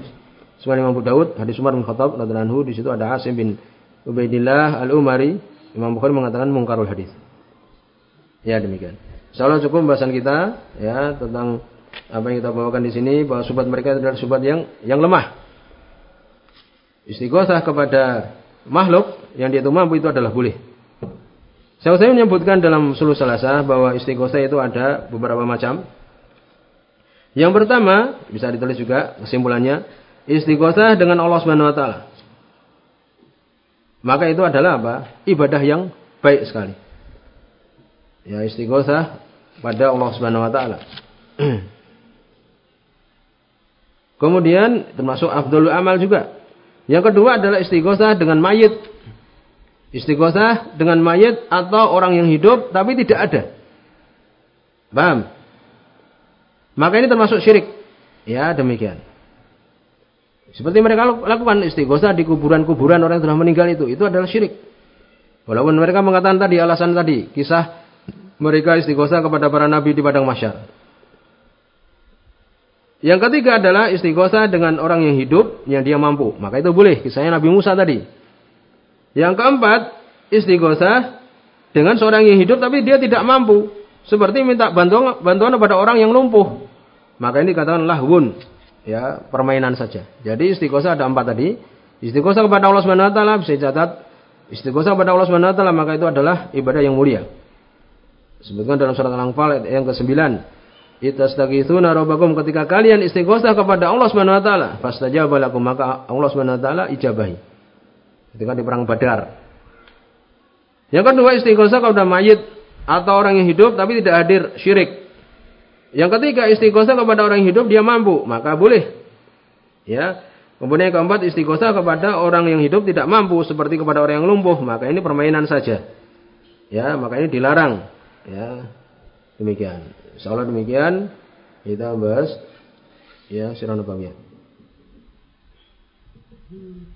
Sebenarnya Imam Abu hadis Umar bin Khattab radhiyallahu di situ ada Asim bin Ubaidillah Al-Umari. Imam Bukhari mengatakan mungkarul hadis. Ya demikian. Insyaallah cukup pembahasan kita ya tentang apa yang kita bawakan di sini bahwa subat mereka adalah subat yang yang lemah. Istighosah kepada makhluk yang dia itu mampu itu adalah boleh. Saya saya menyebutkan dalam suluh salasa bahwa istighosah itu ada beberapa macam. Yang pertama, bisa ditulis juga kesimpulannya, istighosah dengan Allah Subhanahu wa taala. Maka itu adalah apa? Ibadah yang baik sekali. Ya, istighosah pada Allah Subhanahu wa taala. *clears throat* Kemudian termasuk afdalul amal juga. Yang kedua adalah istighosah dengan mayit Istighosah dengan mayat atau orang yang hidup tapi tidak ada. Paham? Maka ini termasuk syirik. Ya, demikian. Seperti mereka lakukan istighosa di kuburan-kuburan orang yang telah meninggal itu, itu adalah syirik. Walaupun mereka mengatakan tadi alasan tadi, kisah mereka istighosa kepada para nabi di padang masyar. Yang ketiga adalah istighosa dengan orang yang hidup yang dia mampu. Maka itu boleh, kisahnya Nabi Musa tadi. Yang keempat, istighosa dengan seorang yang hidup tapi dia tidak mampu. Seperti minta bantuan bantuan kepada orang yang lumpuh. Maka ini dikatakan lahwun. Ya, permainan saja. Jadi istighosa ada empat tadi. Istighosa kepada Allah Subhanahu wa taala bisa dicatat Istighosah kepada Allah Subhanahu wa taala maka itu adalah ibadah yang mulia. Sebutkan dalam surat Al-Anfal yang ke-9. Itastaghitsuna rabbakum ketika kalian istighosah kepada Allah Subhanahu wa taala, fastajaba lakum maka Allah Subhanahu wa taala ijabahi. Ketika di perang Badar. Yang kedua istighosah kepada mayit atau orang yang hidup tapi tidak hadir syirik. Yang ketiga istighosa kepada orang hidup dia mampu, maka boleh. Ya. Kemudian yang keempat istighosa kepada orang yang hidup tidak mampu seperti kepada orang yang lumpuh, maka ini permainan saja. Ya, maka ini dilarang. Ya. Demikian. Insyaallah demikian kita bahas ya sirah nabawiyah. Hmm.